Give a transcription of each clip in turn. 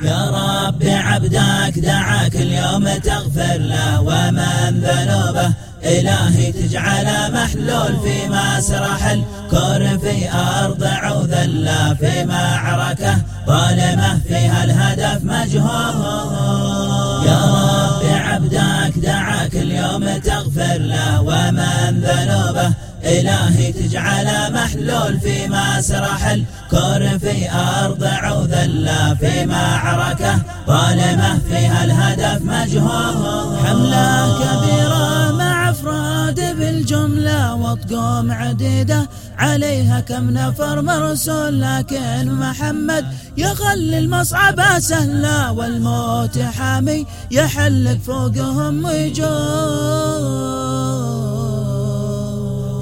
يا رب عبدك دعاك اليوم تغفر له ومن ذنوبه. إلهي تجعل محلول في مسرح الكور في أرض عوذلا في معركة ظالمة فيها الهدف مجهول. يا رب عبدك دعاك اليوم تغفر له ومن ذنوبه. إلهي تجعل محلول في مسرح الكور في أرض عوذلا في معركة ظالمة فيها الهدف مجهول. حملة كبيرة مع أفراد بالجملة وطقوم عديدة عليها كم نفر مرسول لكن محمد يخلي المصعب سهلة والموت حامي يحلق فوقهم ويجول.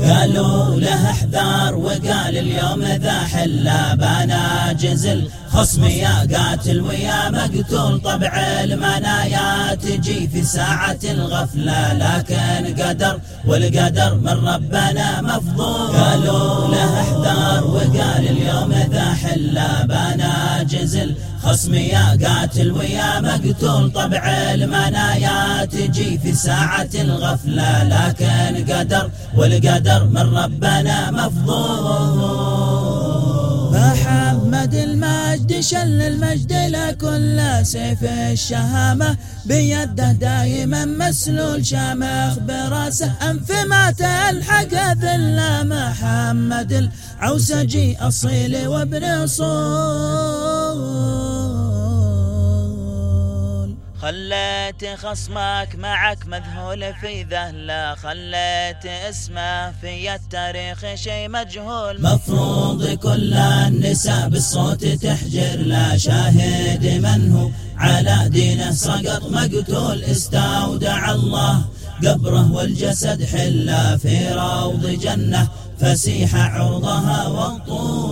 قالوا له احذر وقال اليوم ذا حلا بانا جزل خصمي يا قاتل ويا مقتول طبع المنايا تجي في ساعة الغفلة لكن قدر والقدر من ربنا مفضول. قالوا له احذر وقال اليوم ذا حلا بانا جزل خصمي يا قاتل ويا مقتول طبع المنايا تجي في ساعة الغفلة لكن قدر والقدر من ربنا مفضول. محمد المجد شل المجد لكل سيف الشهامة بيده دايما مسلول شامخ برأسه. أنف ما تلحق ذل محمد العوسجي أصيل وابن صول. خليت خصمك معك مذهول في ذهله خليت اسمه في التاريخ شيء مجهول. مفروض كل النساء بالصوت تحجر لا شاهد من هو. على دينه سقط مقتول استودع الله. قبره والجسد حلا في روض جنة. فسيح عرضها والطول